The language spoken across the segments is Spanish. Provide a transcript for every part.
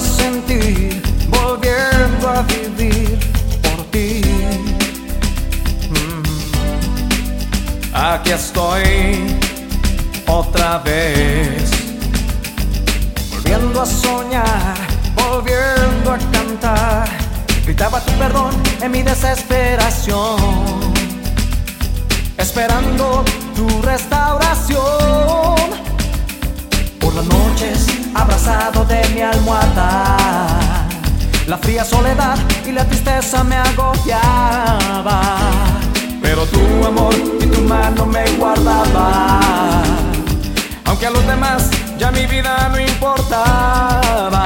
sentir, volviendo a vivir por ti. Mm. Aquí estoy otra vez, volviendo a soñar, volviendo a cantar. Gritaba tu perdón en mi desesperación, esperando tu restauración. Noches, abrazado de mi almohada, la fría soledad y la tristeza me agobiaba. Pero tu amor y tu mano me guardaba. Aunque a los demás ya mi vida no importaba.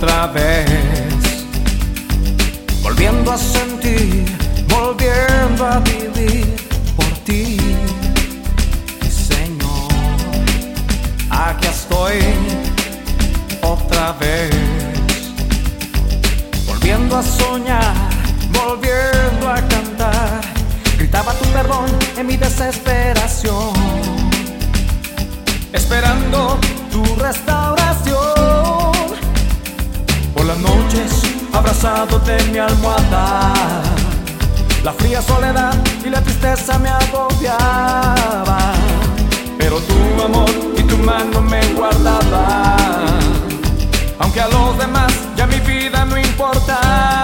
Otra vez, volviendo a sentir, volviendo a vivir por ti, Señor. Aquí estoy otra vez, volviendo a soñar, volviendo a cantar. Gritaba tu perdón en mi desesperación esperando tu restauración las noches abrazado de mi almohada. La fría soledad y la tristeza me agobiaba. Pero tu amor y tu mano me guardaban. Aunque a los demás ya mi vida no importaba.